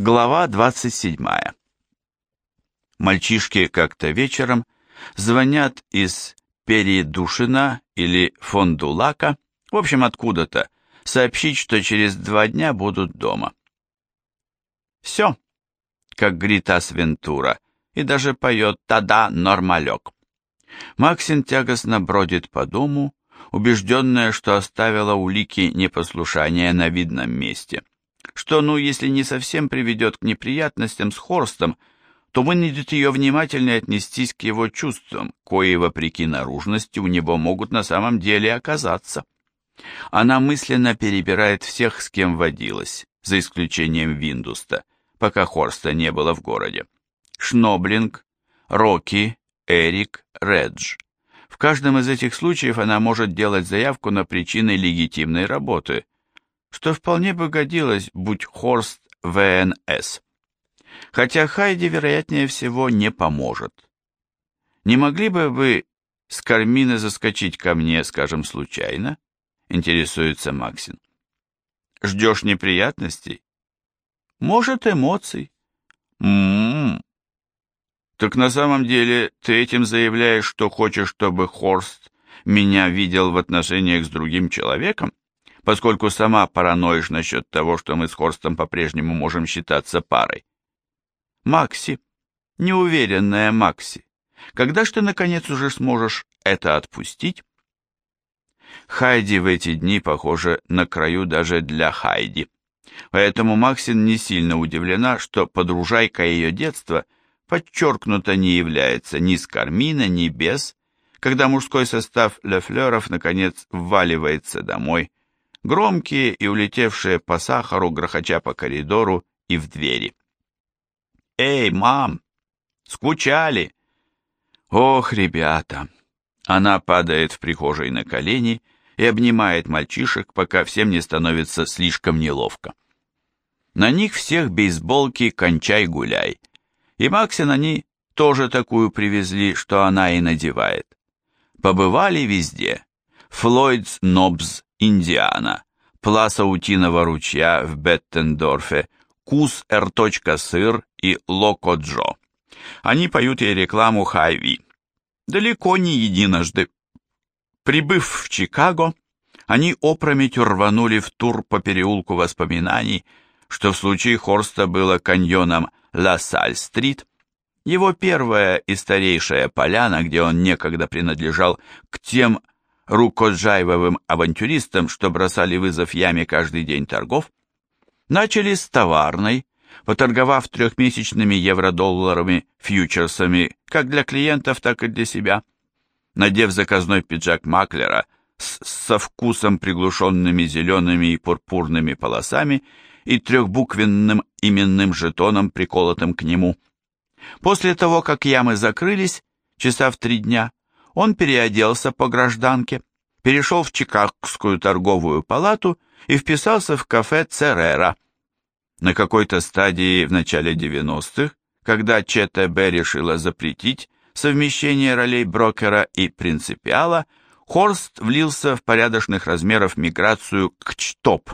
Глава 27. Мальчишки как-то вечером звонят из Передушина или Фондулака, в общем, откуда-то, сообщить, что через два дня будут дома. Все, как говорит Асвентура, и даже поет «Тада, нормалек». Максин тягостно бродит по дому, убежденная, что оставила улики непослушания на видном месте – что, ну, если не совсем приведет к неприятностям с Хорстом, то вынудит ее внимательно отнестись к его чувствам, кои, вопреки наружности, у него могут на самом деле оказаться. Она мысленно перебирает всех, с кем водилась, за исключением Виндуста, пока Хорста не было в городе. Шноблинг, Рокки, Эрик, Редж. В каждом из этих случаев она может делать заявку на причины легитимной работы – что вполне бы годилось, будь Хорст ВНС. Хотя Хайди, вероятнее всего, не поможет. Не могли бы вы с Кармины заскочить ко мне, скажем, случайно? Интересуется Максин. Ждешь неприятностей? Может, эмоций. М-м-м. Так на самом деле ты этим заявляешь, что хочешь, чтобы Хорст меня видел в отношениях с другим человеком? Поскольку сама параноишь насчет того, что мы с Хорстом по-прежнему можем считаться парой. Макси, неуверенная Макси, когда ж ты, наконец, уже сможешь это отпустить? Хайди в эти дни, похоже, на краю даже для Хайди. Поэтому Максин не сильно удивлена, что подружайка ее детства подчеркнуто не является ни с Кармина, ни без, когда мужской состав Лефлеров, наконец, вваливается домой, громкие и улетевшие по сахару, грохоча по коридору и в двери. «Эй, мам! Скучали!» «Ох, ребята!» Она падает в прихожей на колени и обнимает мальчишек, пока всем не становится слишком неловко. На них всех бейсболки «Кончай-гуляй», и Максин они тоже такую привезли, что она и надевает. Побывали везде. Флойдс Нобс Индиана, Пласа Утиного ручья в Беттендорфе, Кус Р. Сыр и Локо Джо. Они поют ей рекламу Хайви. Далеко не единожды. Прибыв в Чикаго, они опрометью рванули в тур по переулку воспоминаний, что в случае Хорста было каньоном Ла-Саль-стрит, его первая и старейшая поляна, где он некогда принадлежал к тем рукоджаевым авантюристам, что бросали вызов яме каждый день торгов, начали с товарной, поторговав трехмесячными евро-долларами фьючерсами как для клиентов, так и для себя. Надев заказной пиджак маклера с, со вкусом приглушенными зелеными и пурпурными полосами и трехбуквенным именным жетоном, приколотым к нему. После того, как ямы закрылись, часа в три дня, он переоделся по гражданке, перешел в Чикагскую торговую палату и вписался в кафе Церера. На какой-то стадии в начале 90-х, когда ЧТБ решила запретить совмещение ролей брокера и принципиала, Хорст влился в порядочных размеров миграцию к ЧТОП,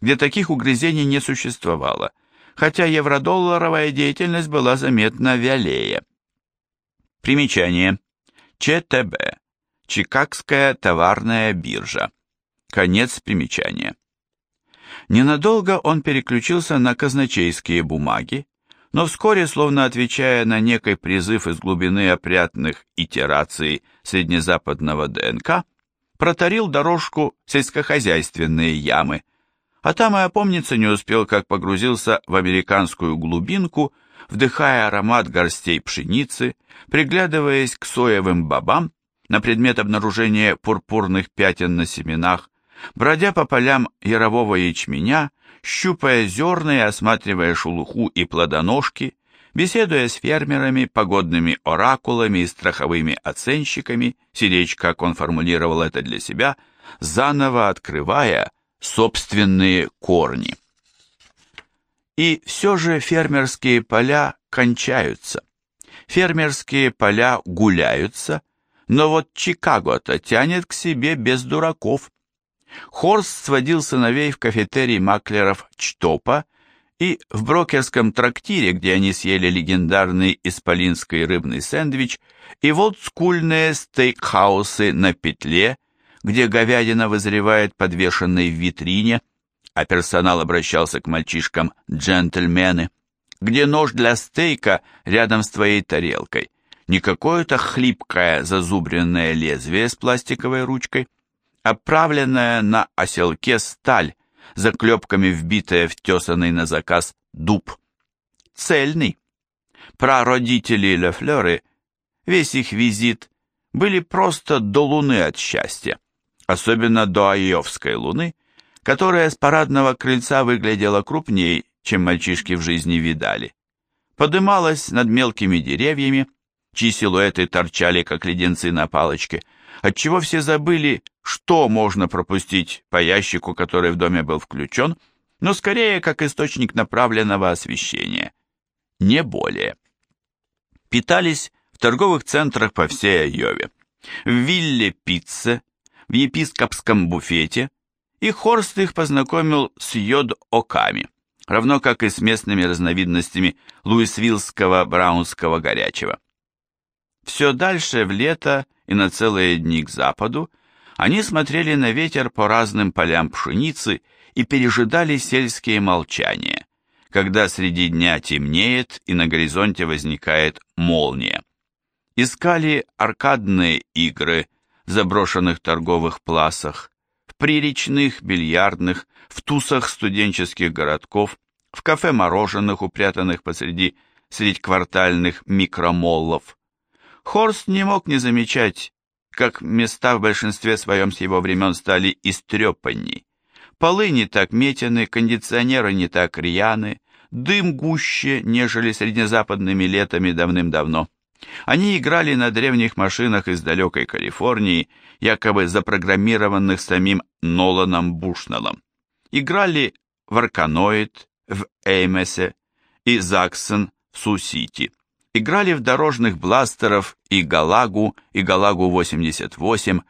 где таких угрызений не существовало, хотя евrodолларовая деятельность была заметно вялее. Примечание. ЧТБ. Чикагская товарная биржа. Конец примечания. Ненадолго он переключился на казначейские бумаги, но вскоре, словно отвечая на некий призыв из глубины опрятных итераций среднезападного ДНК, протарил дорожку сельскохозяйственные ямы, а там и опомниться не успел, как погрузился в американскую глубинку вдыхая аромат горстей пшеницы, приглядываясь к соевым бобам на предмет обнаружения пурпурных пятен на семенах, бродя по полям ярового ячменя, щупая зерна и осматривая шелуху и плодоножки, беседуя с фермерами, погодными оракулами и страховыми оценщиками, сиречь, как он формулировал это для себя, заново открывая собственные корни. И все же фермерские поля кончаются. Фермерские поля гуляются, но вот Чикаго-то тянет к себе без дураков. Хорст сводил сыновей в кафетерий маклеров Чтопа и в брокерском трактире, где они съели легендарный исполинский рыбный сэндвич, и вот скульные стейкхаусы на петле, где говядина вызревает подвешенной в витрине, а персонал обращался к мальчишкам «джентльмены», где нож для стейка рядом с твоей тарелкой, не какое-то хлипкое зазубренное лезвие с пластиковой ручкой, а правленная на оселке сталь, заклепками вбитая в тесанный на заказ дуб. Цельный. Прародители Лефлеры, весь их визит, были просто до луны от счастья, особенно до Айовской луны, которая с парадного крыльца выглядела крупней, чем мальчишки в жизни видали. Подымалась над мелкими деревьями, чьи силуэты торчали, как леденцы на палочке, отчего все забыли, что можно пропустить по ящику, который в доме был включен, но скорее как источник направленного освещения. Не более. Питались в торговых центрах по всей Айове. В вилле пицце, в епископском буфете, и Хорст их познакомил с йод-оками, равно как и с местными разновидностями луисвиллского браунского горячего. Все дальше в лето и на целые дни к западу они смотрели на ветер по разным полям пшеницы и пережидали сельские молчания, когда среди дня темнеет и на горизонте возникает молния. Искали аркадные игры заброшенных торговых пласах, в приречных, бильярдных, в тусах студенческих городков, в кафе мороженых, упрятанных посреди средь квартальных микромоллов, Хорст не мог не замечать, как места в большинстве своем с его времен стали истрепанней. Полы не так метены, кондиционеры не так рьяны, дым гуще, нежели среднезападными летами давным-давно. Они играли на древних машинах из далекой Калифорнии, якобы запрограммированных самим Ноланом Бушнеллом. Играли в Арканоид, в Эймесе и Заксон в Су-Сити играли в дорожных бластеров и Галагу, и Галагу-88,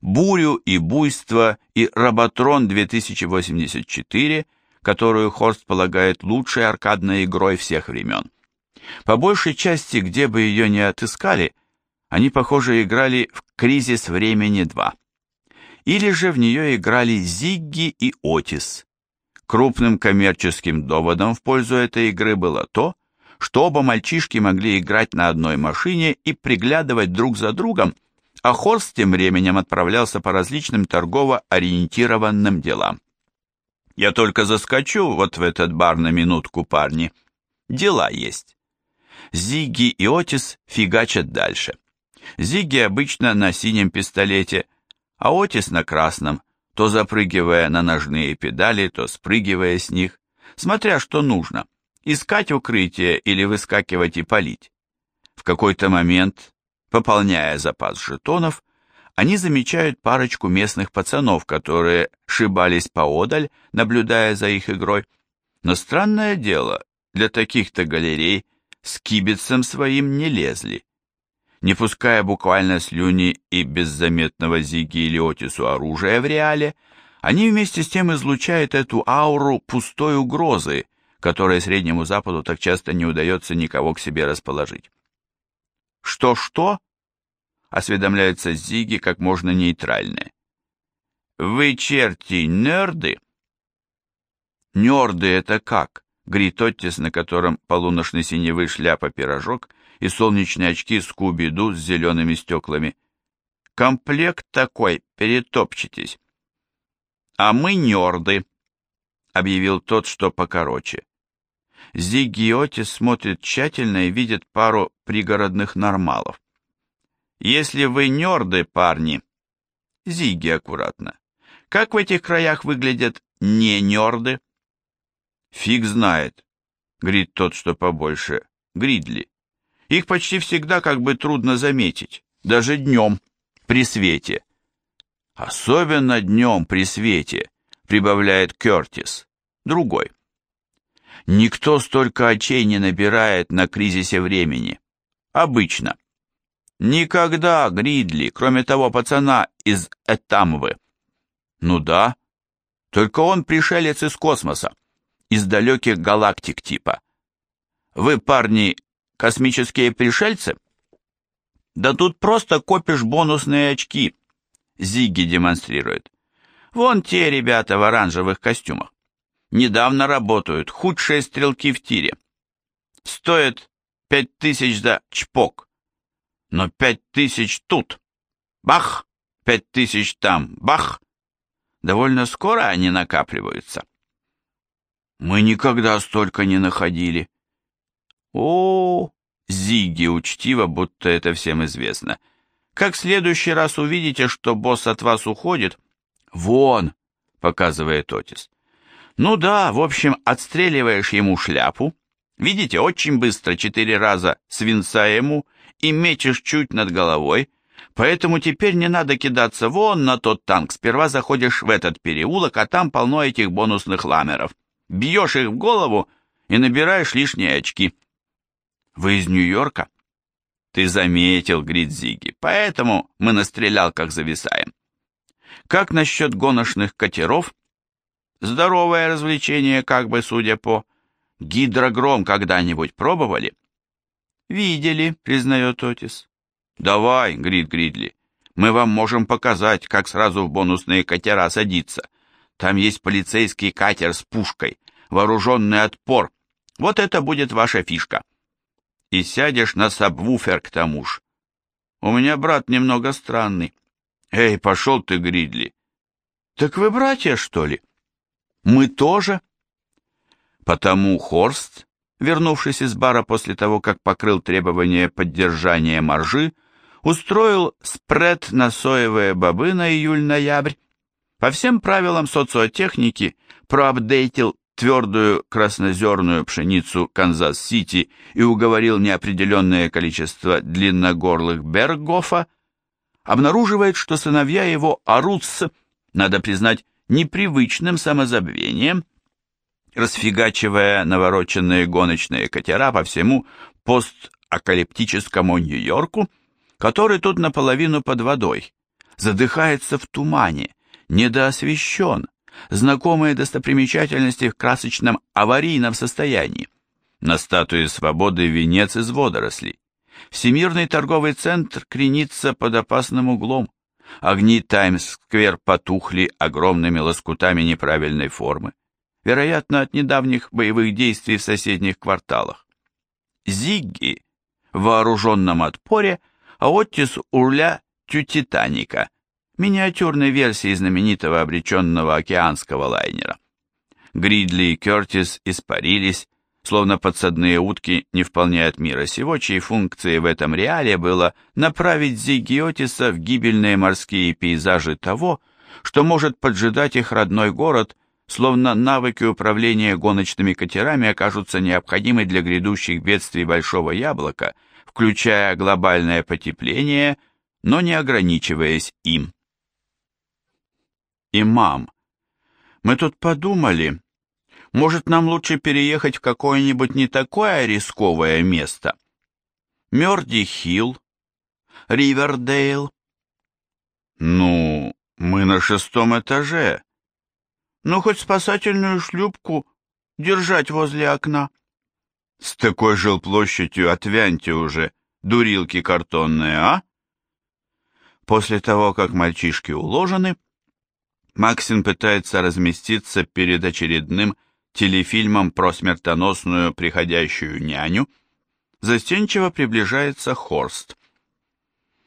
Бурю и Буйство, и Роботрон 2084, которую Хорст полагает лучшей аркадной игрой всех времен. По большей части, где бы ее ни отыскали, они, похоже, играли в «Кризис времени 2». Или же в нее играли Зигги и Отис. Крупным коммерческим доводом в пользу этой игры было то, что оба мальчишки могли играть на одной машине и приглядывать друг за другом, а Хорст тем временем отправлялся по различным торгово-ориентированным делам. «Я только заскочу вот в этот бар на минутку, парни. Дела есть». Зигги и Отис фигачат дальше. Зигги обычно на синем пистолете, а Отис на красном, то запрыгивая на ножные педали, то спрыгивая с них, смотря что нужно – искать укрытие или выскакивать и палить. В какой-то момент, пополняя запас жетонов, они замечают парочку местных пацанов, которые шибались поодаль, наблюдая за их игрой. Но странное дело, для таких-то галерей с кибицем своим не лезли. Не пуская буквально слюни и беззаметного Зиги или Отису оружия в реале, они вместе с тем излучают эту ауру пустой угрозы, которой Среднему Западу так часто не удается никого к себе расположить. «Что-что?» — осведомляется Зиги как можно нейтральнее. «Вы, черти, нерды?» «Нерды — это как?» — говорит Оттис, на котором полуношный синевый шляпа-пирожок и солнечные очки Скуби-Ду с зелеными стеклами. «Комплект такой, перетопчетесь». «А мы нерды», — объявил тот, что покороче. Зигги смотрит тщательно и видит пару пригородных нормалов. Если вы нерды, парни, Зигги аккуратно, как в этих краях выглядят не нерды? Фиг знает, говорит тот, что побольше, Гридли. Их почти всегда как бы трудно заметить, даже днем, при свете. Особенно днем при свете, прибавляет Кертис, другой. Никто столько очей не набирает на кризисе времени. Обычно. Никогда, Гридли, кроме того пацана из Этамвы. Ну да, только он пришелец из космоса. Из далеких галактик типа. Вы, парни, космические пришельцы? Да тут просто копишь бонусные очки, Зигги демонстрирует. Вон те ребята в оранжевых костюмах. Недавно работают, худшие стрелки в тире. Стоит пять тысяч за чпок. Но пять тысяч тут. Бах! Пять тысяч там. Бах! Довольно скоро они накапливаются. Мы никогда столько не находили. О, Зиги учтиво, будто это всем известно. Как в следующий раз увидите, что босс от вас уходит, вон, показывает Отис. Ну да, в общем, отстреливаешь ему шляпу, видите, очень быстро, четыре раза свинца ему и мечешь чуть над головой, поэтому теперь не надо кидаться вон на тот танк, сперва заходишь в этот переулок, а там полно этих бонусных ламеров. Бьешь их в голову и набираешь лишние очки. Вы из Нью-Йорка? Ты заметил, Гридзиги, поэтому мы на стрелялках зависаем. Как насчет гоночных катеров? Здоровое развлечение, как бы, судя по... Гидрогром когда-нибудь пробовали? Видели, признает Отис. Давай, Грид Гридли, мы вам можем показать, как сразу в бонусные катера садиться. Там есть полицейский катер с пушкой, вооруженный отпор. Вот это будет ваша фишка. И сядешь на сабвуфер к тому ж. У меня брат немного странный. Эй, пошел ты, Гридли. Так вы братья, что ли? Мы тоже. Потому Хорст, вернувшись из бара после того, как покрыл требования поддержания маржи, устроил спред на соевые бобы на июль-ноябрь по всем правилам социотехники проапдейтил твердую краснозерную пшеницу Канзас-Сити и уговорил неопределенное количество длинногорлых Бергофа, обнаруживает, что сыновья его орут с, надо признать, непривычным самозабвением, расфигачивая навороченные гоночные катера по всему постакалиптическому Нью-Йорку, который тут наполовину под водой, задыхается в тумане, недоосвещен, знакомые достопримечательности в красочном аварийном состоянии. На статуе свободы венец из водорослей. Всемирный торговый центр кренится под опасным углом. Огни Таймс-сквер потухли огромными лоскутами неправильной формы, вероятно, от недавних боевых действий в соседних кварталах. Зигги в вооруженном отпоре, а Оттис у руля Тютитаника, миниатюрной версии знаменитого обреченного океанского лайнера. Гридли и Кертис испарились, словно подсадные утки не вполне от мира сего, чьей функцией в этом реале было направить Зигиотиса в гибельные морские пейзажи того, что может поджидать их родной город, словно навыки управления гоночными катерами окажутся необходимы для грядущих бедствий Большого Яблока, включая глобальное потепление, но не ограничиваясь им. «Имам, мы тут подумали, может, нам лучше переехать в какое-нибудь не такое рисковое место? Мёрди-Хилл, Ривердейл?» «Ну, мы на шестом этаже. Ну, хоть спасательную шлюпку держать возле окна». «С такой жилплощадью отвяньте уже, дурилки картонные, а?» После того, как мальчишки уложены, Максин пытается разместиться перед очередным телефильмом про смертоносную приходящую няню. Застенчиво приближается Хорст.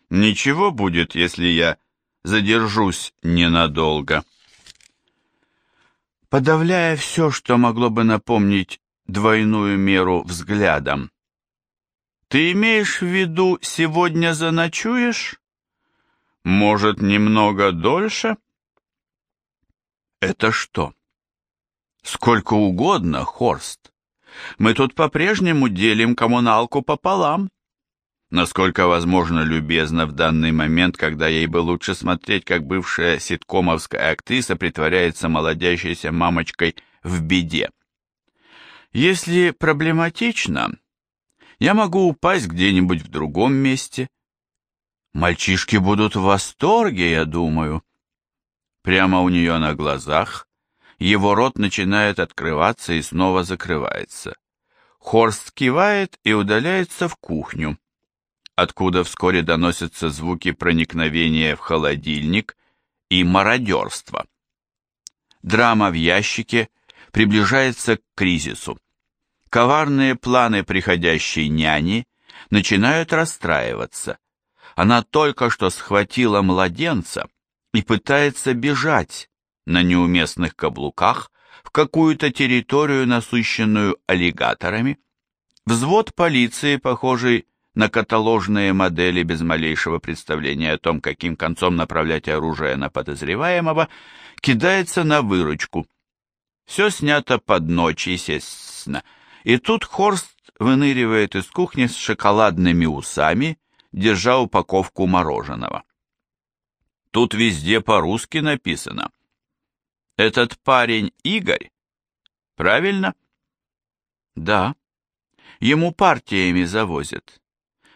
«Ничего будет, если я задержусь ненадолго». Подавляя все, что могло бы напомнить двойную меру взглядом. «Ты имеешь в виду, сегодня заночуешь? Может, немного дольше?» Это что? Сколько угодно, Хорст. Мы тут по-прежнему делим коммуналку пополам. Насколько возможно любезно в данный момент, когда ей бы лучше смотреть, как бывшая ситкомовская актриса притворяется молодящейся мамочкой в беде. Если проблематично, я могу упасть где-нибудь в другом месте. Мальчишки будут в восторге, я думаю. Прямо у нее на глазах Его рот начинает открываться и снова закрывается. Хорст кивает и удаляется в кухню, откуда вскоре доносятся звуки проникновения в холодильник и мародерства. Драма в ящике приближается к кризису. Коварные планы приходящей няни начинают расстраиваться. Она только что схватила младенца и пытается бежать на неуместных каблуках в какую-то территорию, насыщенную аллигаторами. Взвод полиции, похожий на каталожные модели без малейшего представления о том, каким концом направлять оружие на подозреваемого, кидается на выручку. Все снято под ночь, естественно. И тут Хорст выныривает из кухни с шоколадными усами, держа упаковку мороженого. Тут везде по-русски написано. Этот парень Игорь? Правильно? Да. Ему партиями завозят.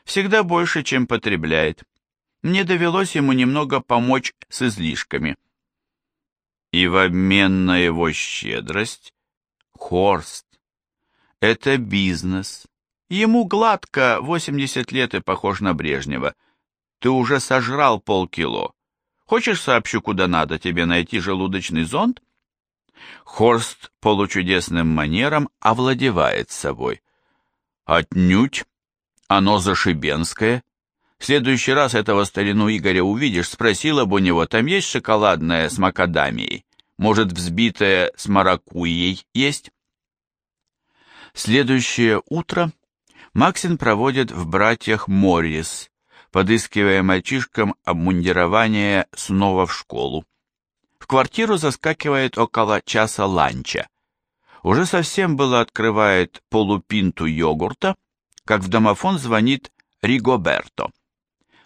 Всегда больше, чем потребляет. Мне довелось ему немного помочь с излишками. И в обмен на его щедрость Хорст это бизнес. Ему гладко, 80 лет и похож на Брежнева. Ты уже сожрал полкило. Хочешь, сообщу, куда надо тебе найти желудочный зонд? Хорст получудесным манером овладевает собой. Отнюдь. Оно зашибенское. В следующий раз этого старину Игоря увидишь, спросил об у него, там есть шоколадное с макадамией? Может, взбитое с маракуйей есть? Следующее утро Максин проводит в братьях Моррис, подыскивая мальчишкам обмундирование снова в школу. В квартиру заскакивает около часа ланча. Уже совсем было открывает полупинту йогурта, как в домофон звонит Ригоберто.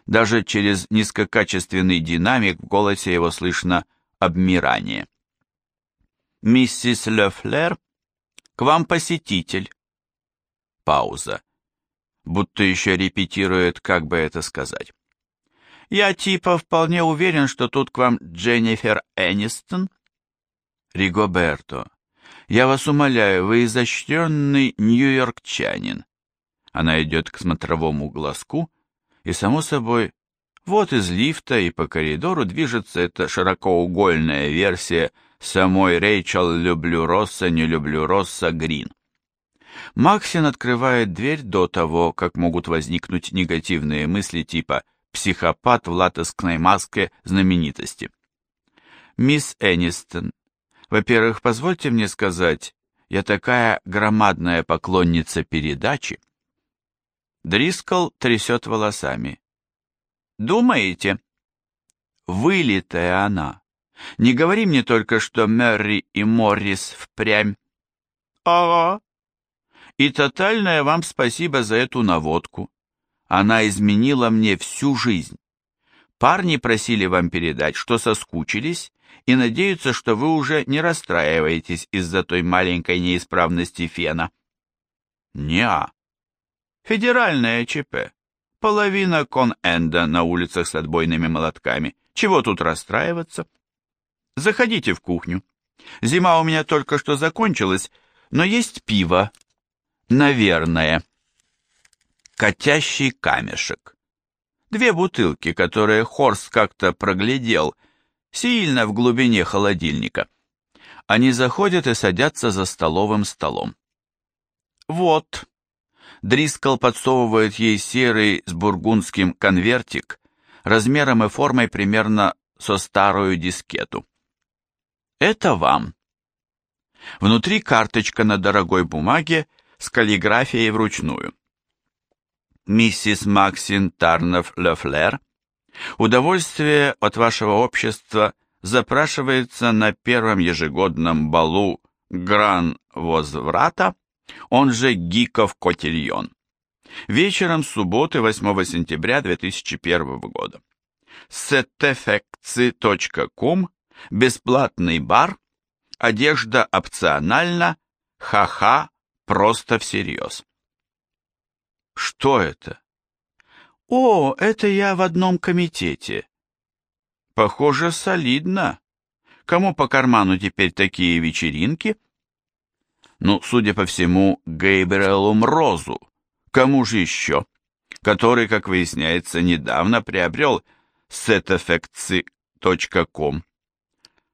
Даже через низкокачественный динамик в голосе его слышно обмирание. «Миссис Лефлер к вам посетитель. Пауза. Будто еще репетирует, как бы это сказать. Я типа вполне уверен, что тут к вам Дженнифер Энистон. Ригоберто, я вас умоляю, вы изощренный нью-йоркчанин. Она идет к смотровому глазку, и, само собой, вот из лифта и по коридору движется эта широкоугольная версия самой Рэйчел «Люблю Росса, не люблю Росса» Грин. Максин открывает дверь до того, как могут возникнуть негативные мысли типа «психопат в латекской маске знаменитости». «Мисс Энистон, во-первых, позвольте мне сказать, я такая громадная поклонница передачи». Дрискл трясет волосами. «Думаете?» «Вылитая она. Не говори мне только, что Мэри и Моррис впрямь. Ага. И тотальное вам спасибо за эту наводку. Она изменила мне всю жизнь. Парни просили вам передать, что соскучились, и надеются, что вы уже не расстраиваетесь из-за той маленькой неисправности фена. Неа. Федеральное ЧП. Половина кон-энда на улицах с отбойными молотками. Чего тут расстраиваться? Заходите в кухню. Зима у меня только что закончилась, но есть пиво. Наверное. Котящий камешек. Две бутылки, которые Хорст как-то проглядел, сильно в глубине холодильника. Они заходят и садятся за столовым столом. Вот. Дрискл подсовывает ей серый с бургундским конвертик, размером и формой примерно со старую дискету. Это вам. Внутри карточка на дорогой бумаге с каллиграфией вручную. Миссис Максин Тарнов Лефлер, удовольствие от вашего общества запрашивается на первом ежегодном балу Гран Возврата, он же Гиков Котельон. Вечером субботы 8 сентября 2001 года. seteffects.com бесплатный бар, одежда опциональна, ха-ха, просто всерьез. Что это? О, это я в одном комитете. Похоже, солидно. Кому по карману теперь такие вечеринки? Ну, судя по всему, Гейбрелу Мрозу. Кому же еще? Который, как выясняется, недавно приобрел seteffects.com,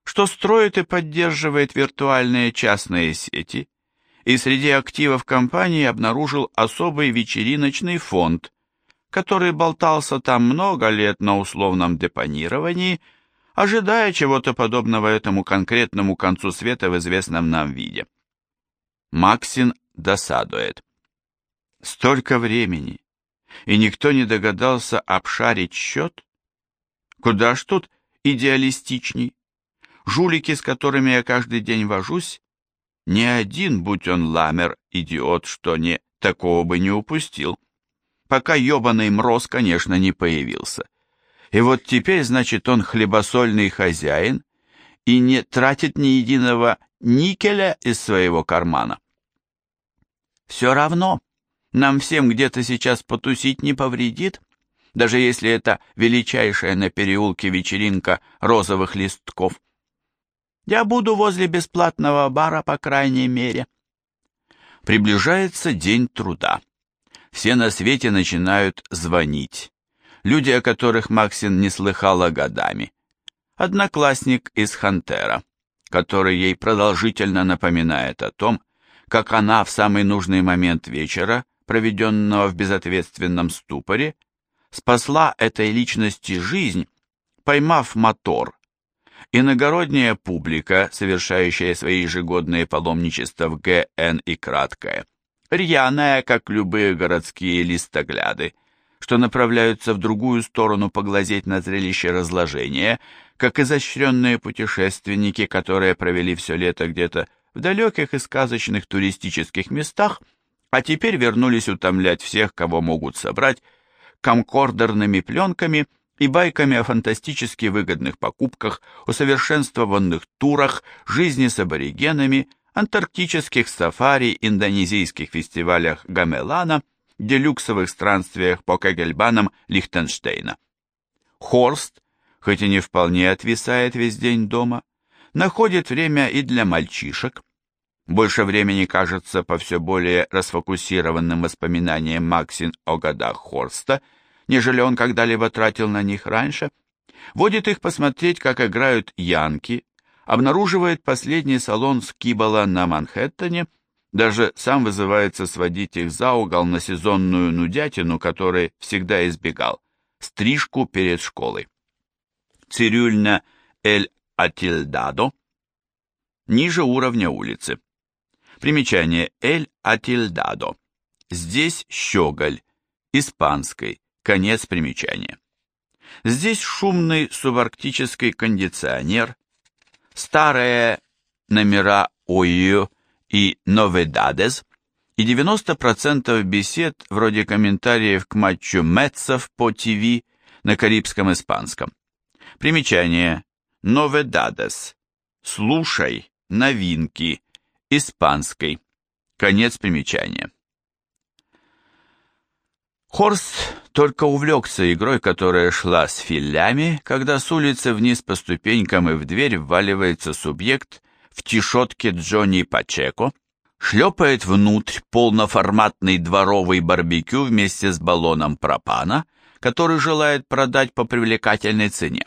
что строит и поддерживает виртуальные частные сети, и среди активов компании обнаружил особый вечериночный фонд, который болтался там много лет на условном депонировании, ожидая чего-то подобного этому конкретному концу света в известном нам виде. Максин досадует. Столько времени, и никто не догадался обшарить счет? Куда ж тут идеалистичней? Жулики, с которыми я каждый день вожусь, ни один, будь он ламер, идиот, что не, такого бы не упустил. Пока ебаный мроз, конечно, не появился. И вот теперь, значит, он хлебосольный хозяин и не тратит ни единого никеля из своего кармана. Все равно, нам всем где-то сейчас потусить не повредит, даже если это величайшая на переулке вечеринка розовых листков. Я буду возле бесплатного бара, по крайней мере. Приближается день труда. Все на свете начинают звонить. Люди, о которых Максин не слыхала годами. Одноклассник из Хантера, который ей продолжительно напоминает о том, как она в самый нужный момент вечера, проведенного в безответственном ступоре, спасла этой личности жизнь, поймав мотор, Иногородняя публика, совершающая свои ежегодные паломничества в ГН и краткое, рьяная, как любые городские листогляды, что направляются в другую сторону поглазеть на зрелище разложения, как изощренные путешественники, которые провели все лето где-то в далеких и сказочных туристических местах, а теперь вернулись утомлять всех, кого могут собрать, комкордерными пленками – и байками о фантастически выгодных покупках, усовершенствованных турах, жизни с аборигенами, антарктических сафари, индонезийских фестивалях Гамелана, делюксовых странствиях по Кагельбанам Лихтенштейна. Хорст, хоть и не вполне отвисает весь день дома, находит время и для мальчишек. Больше времени кажется по все более расфокусированным воспоминаниям Максин о годах Хорста – нежели он когда-либо тратил на них раньше, водит их посмотреть, как играют янки, обнаруживает последний салон Скибала на Манхэттене, даже сам вызывается сводить их за угол на сезонную нудятину, которой всегда избегал, стрижку перед школой. Цирюльня Эль Атильдадо, ниже уровня улицы. Примечание Эль Атильдадо. Здесь щеголь, испанской, Конец примечания. Здесь шумный субарктический кондиционер, старые номера Ойо и Новедадес и 90% бесед вроде комментариев к матчу Мэтсов по ТВ на карибском испанском. Примечание. Новедадес. Слушай. Новинки. Испанской. Конец примечания. Хорст только увлекся игрой, которая шла с филями, когда с улицы вниз по ступенькам и в дверь вваливается субъект в тишотке Джонни Пачеко, шлепает внутрь полноформатный дворовый барбекю вместе с баллоном пропана, который желает продать по привлекательной цене.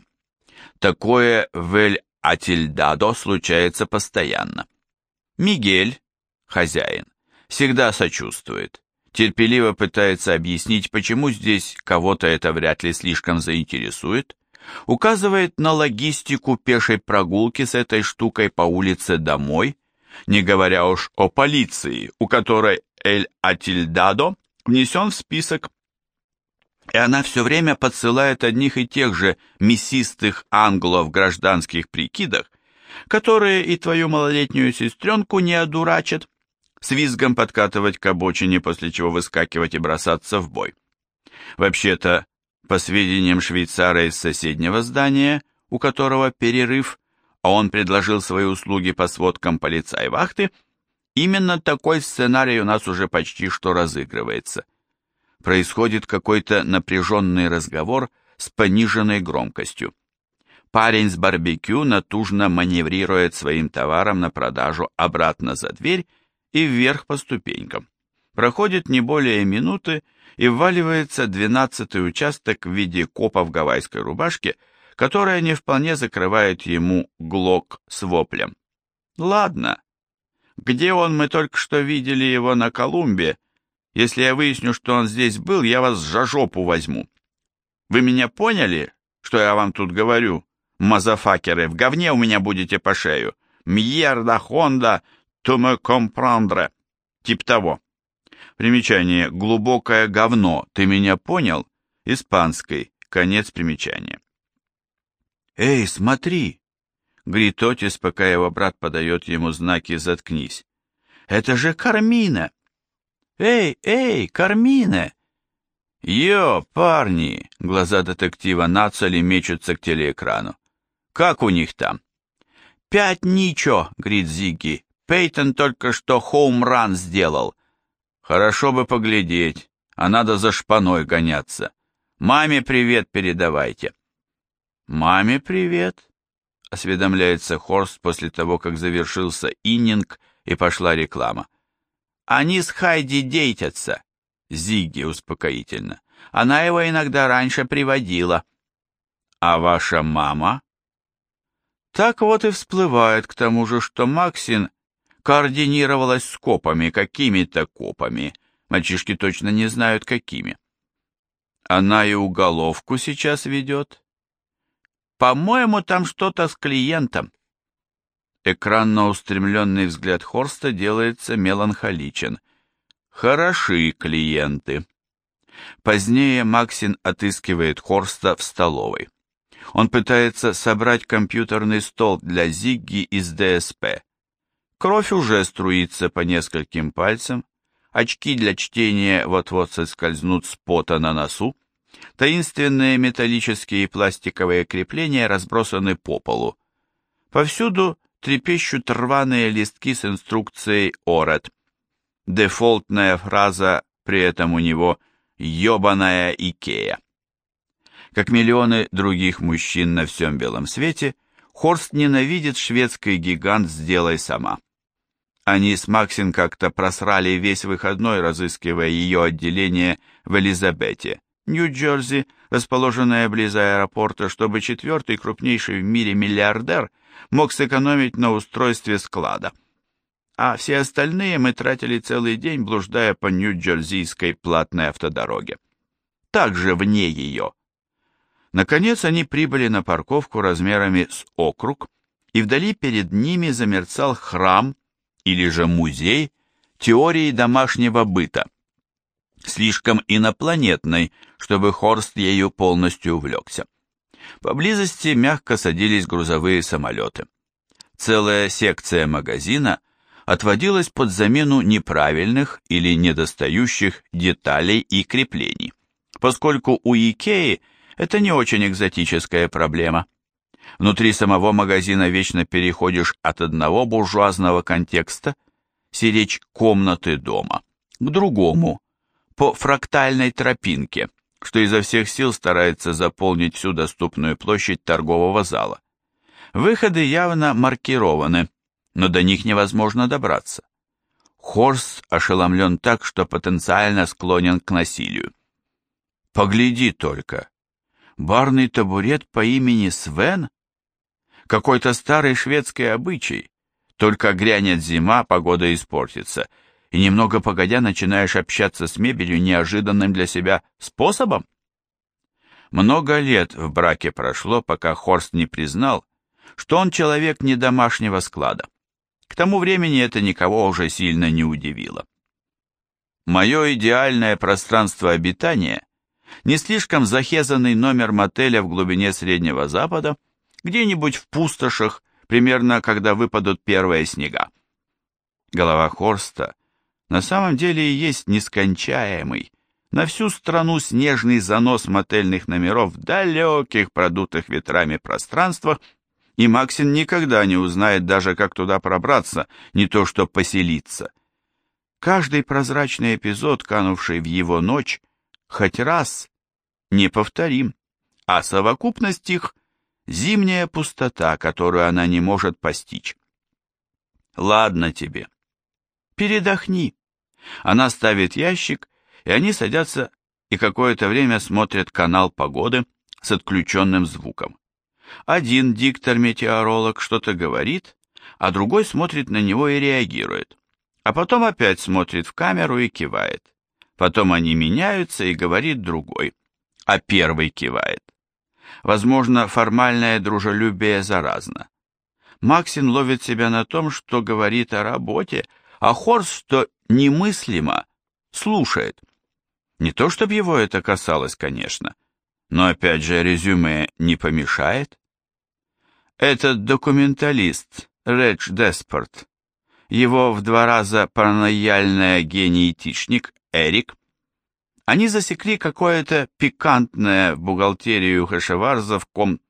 Такое в Эль-Атильдадо случается постоянно. Мигель, хозяин, всегда сочувствует терпеливо пытается объяснить, почему здесь кого-то это вряд ли слишком заинтересует, указывает на логистику пешей прогулки с этой штукой по улице домой, не говоря уж о полиции, у которой Эль Атильдадо внесен в список. И она все время подсылает одних и тех же мясистых англов в гражданских прикидах, которые и твою малолетнюю сестренку не одурачат, с визгом подкатывать к обочине, после чего выскакивать и бросаться в бой. Вообще-то, по сведениям швейцара из соседнего здания, у которого перерыв, а он предложил свои услуги по сводкам полицай-вахты, именно такой сценарий у нас уже почти что разыгрывается. Происходит какой-то напряженный разговор с пониженной громкостью. Парень с барбекю натужно маневрирует своим товаром на продажу обратно за дверь и вверх по ступенькам. Проходит не более минуты, и вваливается двенадцатый участок в виде копа в гавайской рубашке, которая не вполне закрывает ему глок с воплем. Ладно. Где он, мы только что видели его на Колумбе. Если я выясню, что он здесь был, я вас за жопу возьму. Вы меня поняли, что я вам тут говорю? Мазафакеры, в говне у меня будете по шею. Мьерда, Хонда, туме компрандре. Тип того. Примечание. Глубокое говно. Ты меня понял? Испанской. Конец примечания. «Эй, смотри!» Грит Отис, пока его брат подает ему знаки «заткнись». «Это же Кармина!» «Эй, эй, Кармина!» «Йо, парни!» Глаза детектива нацали мечутся к телеэкрану. «Как у них там?» «Пять ничо!» — говорит Зигги. «Пейтон только что хоум-ран сделал. Хорошо бы поглядеть, а надо за шпаной гоняться. Маме привет передавайте». «Маме привет», — осведомляется Хорст после того, как завершился иннинг и пошла реклама. «Они с Хайди дейтятся», — Зигги успокоительно. «Она его иногда раньше приводила». «А ваша мама?» Так вот и всплывает к тому же, что Максин координировалась с копами, какими-то копами. Мальчишки точно не знают, какими. Она и уголовку сейчас ведет. По-моему, там что-то с клиентом. Экранно устремленный взгляд Хорста делается меланхоличен. Хороши клиенты. Позднее Максин отыскивает Хорста в столовой. Он пытается собрать компьютерный стол для Зигги из ДСП. Кровь уже струится по нескольким пальцам, очки для чтения вот-вот соскользнут с пота на носу, Таинственные металлические и пластиковые крепления разбросаны по полу. Повсюду трепещут рваные листки с инструкцией ОРЭД. Дефолтная фраза при этом у него «Ёбаная Икея». Как миллионы других мужчин на всем белом свете, Хорст ненавидит шведский гигант «Сделай сама». Они с Максин как-то просрали весь выходной, разыскивая ее отделение в Элизабете. Нью-Джерси, расположенная близ аэропорта, чтобы четвертый крупнейший в мире миллиардер мог сэкономить на устройстве склада. А все остальные мы тратили целый день, блуждая по Нью-Джерсийской платной автодороге. Также вне ее. Наконец они прибыли на парковку размерами с округ, и вдали перед ними замерцал храм или же музей теории домашнего быта слишком инопланетной, чтобы Хорст ею полностью увлекся. Поблизости мягко садились грузовые самолеты. Целая секция магазина отводилась под замену неправильных или недостающих деталей и креплений, поскольку у Икеи это не очень экзотическая проблема. Внутри самого магазина вечно переходишь от одного буржуазного контекста, сиречь комнаты дома, к другому, по фрактальной тропинке, что изо всех сил старается заполнить всю доступную площадь торгового зала. Выходы явно маркированы, но до них невозможно добраться. Хорст ошеломлен так, что потенциально склонен к насилию. Погляди только. Барный табурет по имени Свен? Какой-то старый шведский обычай. Только грянет зима, погода испортится — и немного погодя начинаешь общаться с мебелью неожиданным для себя способом? Много лет в браке прошло, пока Хорст не признал, что он человек не домашнего склада. К тому времени это никого уже сильно не удивило. Мое идеальное пространство обитания не слишком захезанный номер мотеля в глубине Среднего Запада, где-нибудь в пустошах, примерно когда выпадут первые снега. Голова Хорста на самом деле и есть нескончаемый, на всю страну снежный занос мотельных номеров в далеких, продутых ветрами пространствах, и Максин никогда не узнает даже, как туда пробраться, не то что поселиться. Каждый прозрачный эпизод, канувший в его ночь, хоть раз, неповторим, а совокупность их зимняя пустота, которую она не может постичь. Ладно тебе. Передохни. Она ставит ящик, и они садятся и какое-то время смотрят канал погоды с отключенным звуком. Один диктор-метеоролог что-то говорит, а другой смотрит на него и реагирует, а потом опять смотрит в камеру и кивает. Потом они меняются и говорит другой, а первый кивает. Возможно, формальное дружелюбие заразно. Максин ловит себя на том, что говорит о работе, а Хорс, что немыслимо, слушает. Не то, чтобы его это касалось, конечно, но опять же резюме не помешает. Этот документалист, Редж Деспорт, его в два раза паранояльный гений-тичник Эрик, они засекли какое-то пикантное в бухгалтерию хэшеварзов ком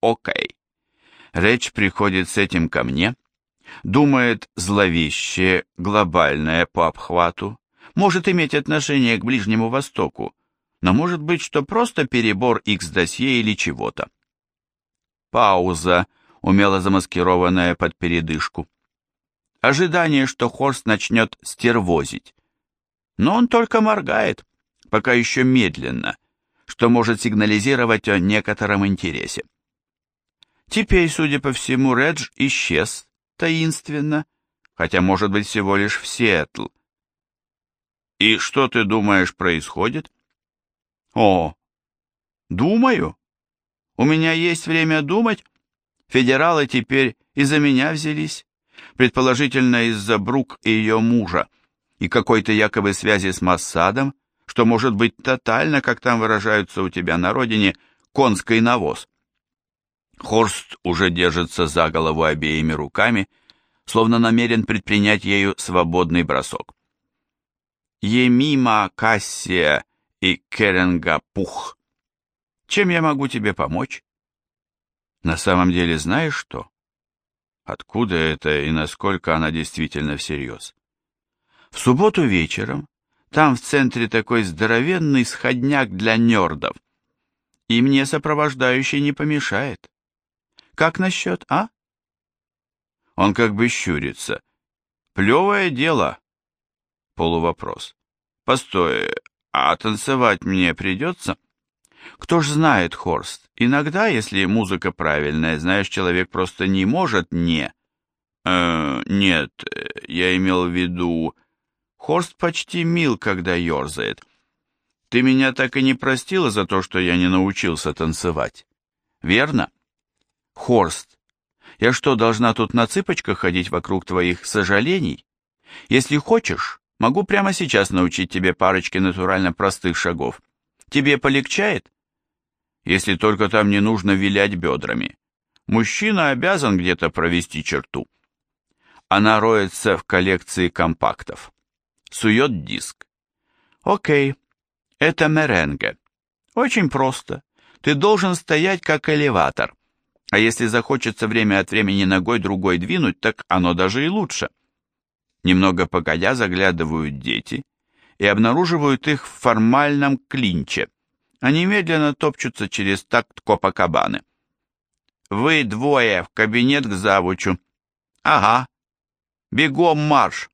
«Окей». Редж приходит с этим ко мне, думает зловещее, глобальное по обхвату, может иметь отношение к Ближнему Востоку, но может быть, что просто перебор X-досье или чего-то. Пауза, умело замаскированная под передышку. Ожидание, что Хорст начнет стервозить. Но он только моргает, пока еще медленно, что может сигнализировать о некотором интересе. Теперь, судя по всему, Редж исчез таинственно, хотя, может быть, всего лишь в Сиэтл. И что ты думаешь происходит? О, думаю. У меня есть время думать. Федералы теперь из-за меня взялись. Предположительно, из-за Брук и ее мужа и какой-то якобы связи с Массадом, что может быть тотально, как там выражаются у тебя на родине, конский навоз. Хорст уже держится за голову обеими руками, словно намерен предпринять ею свободный бросок. Емима, Кассия и Керенгапух. Чем я могу тебе помочь? На самом деле знаешь что? Откуда это и насколько она действительно всерьез? В субботу вечером там в центре такой здоровенный сходняк для нердов. И мне сопровождающий не помешает. Как насчет, а? Он как бы щурится. Плевое дело, Полувопрос. Постой, а танцевать мне придется? Кто ж знает, Хорст, иногда, если музыка правильная, знаешь, человек просто не может не... Э, нет, я имел в виду... Хорст почти мил, когда ерзает. Ты меня так и не простила за то, что я не научился танцевать. Верно? Хорст, я что, должна тут на цыпочках ходить вокруг твоих сожалений? Если хочешь, Могу прямо сейчас научить тебе парочке натурально простых шагов. Тебе полегчает? Если только там не нужно вилять бедрами. Мужчина обязан где-то провести черту. Она роется в коллекции компактов. Сует диск. Окей, это меренге. Очень просто. Ты должен стоять как элеватор. А если захочется время от времени ногой другой двинуть, так оно даже и лучше. Немного погодя заглядывают дети и обнаруживают их в формальном клинче. Они медленно топчутся через такт Копакабаны. «Вы двое в кабинет к завучу». «Ага. Бегом марш!»